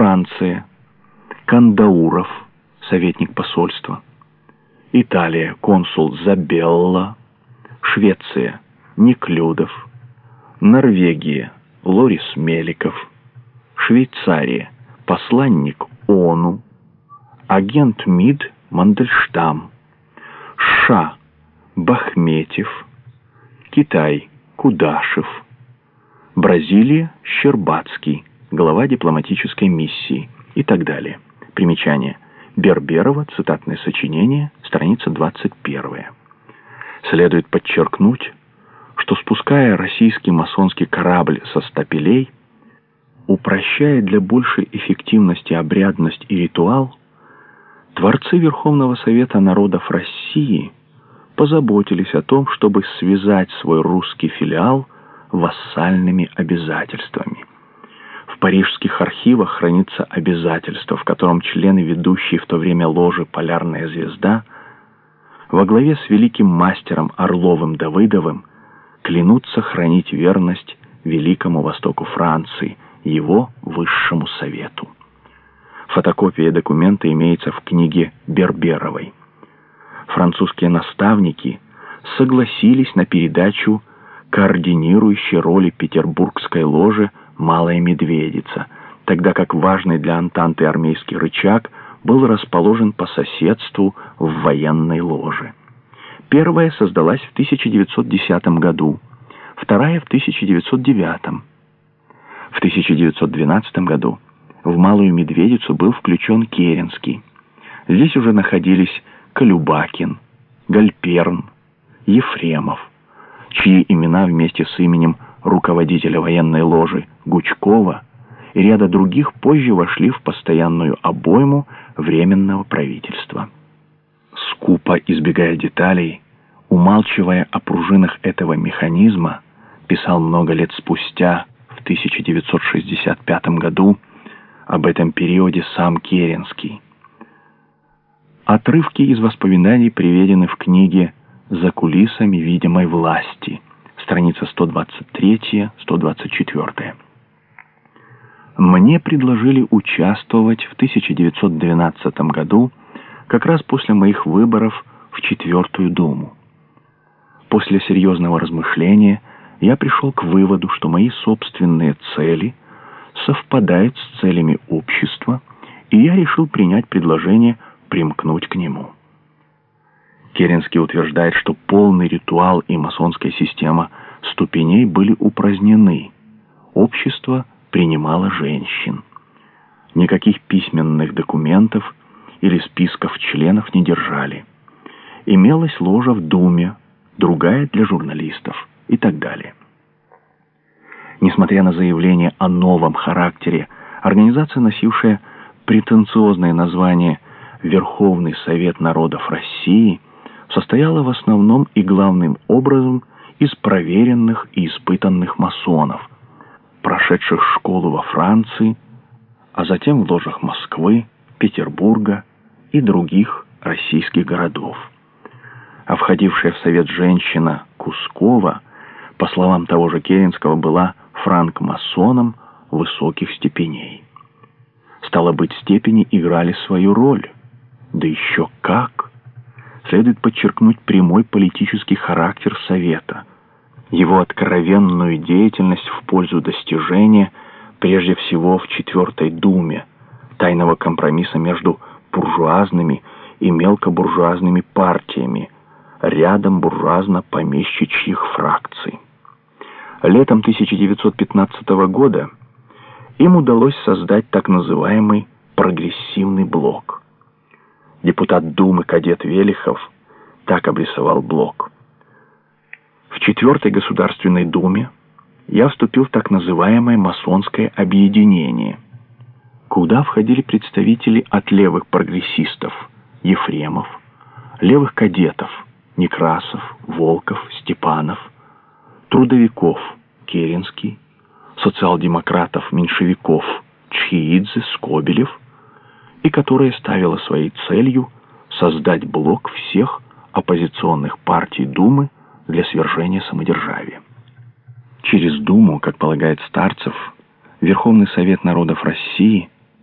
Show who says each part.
Speaker 1: Франция, Кандауров, советник посольства, Италия, консул Забелла, Швеция, Неклюдов, Норвегия, Лорис Меликов, Швейцария, посланник ОНУ, агент МИД Мандельштам, США, Бахметьев, Китай, Кудашев, Бразилия, Щербацкий, глава дипломатической миссии и так далее. Примечание. Берберова, цитатное сочинение, страница 21. Следует подчеркнуть, что спуская российский масонский корабль со стапелей, упрощая для большей эффективности обрядность и ритуал, творцы Верховного Совета Народов России позаботились о том, чтобы связать свой русский филиал вассальными обязательствами. Парижских архивах хранится обязательство, в котором члены, ведущие в то время ложи «Полярная звезда», во главе с великим мастером Орловым Давыдовым клянутся хранить верность Великому Востоку Франции, его Высшему Совету. Фотокопия документа имеется в книге Берберовой. Французские наставники согласились на передачу координирующей роли Петербургской ложи «Малая Медведица», тогда как важный для Антанты армейский рычаг был расположен по соседству в военной ложе. Первая создалась в 1910 году, вторая в 1909. В 1912 году в Малую Медведицу был включен Керенский. Здесь уже находились Колюбакин, Гальперн, Ефремов, чьи имена вместе с именем руководителя военной ложи Гучкова и ряда других позже вошли в постоянную обойму Временного правительства скупо избегая деталей, умалчивая о пружинах этого механизма, писал много лет спустя, в 1965 году, об этом периоде сам Керенский. Отрывки из воспоминаний приведены в книге «За кулисами видимой власти», страница 123-124. Мне предложили участвовать в 1912 году как раз после моих выборов в Четвертую Думу. После серьезного размышления я пришел к выводу, что мои собственные цели совпадают с целями общества, и я решил принять предложение примкнуть к нему. Керенский утверждает, что полный ритуал и масонская система ступеней были упразднены. Общество принимало женщин. Никаких письменных документов или списков членов не держали. Имелась ложа в Думе, другая для журналистов и так далее. Несмотря на заявление о новом характере, организация, носившая претенциозное название «Верховный Совет Народов России», состояла в основном и главным образом из проверенных и испытанных масонов, прошедших школу во Франции, а затем в ложах Москвы, Петербурга, и других российских городов. А входившая в совет женщина Кускова, по словам того же Керенского, была франкмасоном высоких степеней. Стало быть, степени играли свою роль. Да еще как! Следует подчеркнуть прямой политический характер Совета, его откровенную деятельность в пользу достижения, прежде всего в Четвертой Думе, тайного компромисса между буржуазными и мелкобуржуазными партиями, рядом буржуазно-помещичьих фракций. Летом 1915 года им удалось создать так называемый прогрессивный блок. Депутат Думы кадет Велихов так обрисовал блок. Четвертой Государственной Думе я вступил в так называемое масонское объединение – куда входили представители от левых прогрессистов Ефремов, левых кадетов Некрасов, Волков, Степанов, трудовиков Керенский, социал-демократов, меньшевиков Чхиидзе, Скобелев, и которая ставила своей целью создать блок всех оппозиционных партий Думы для свержения самодержавия. Через Думу, как полагает Старцев, Верховный Совет Народов России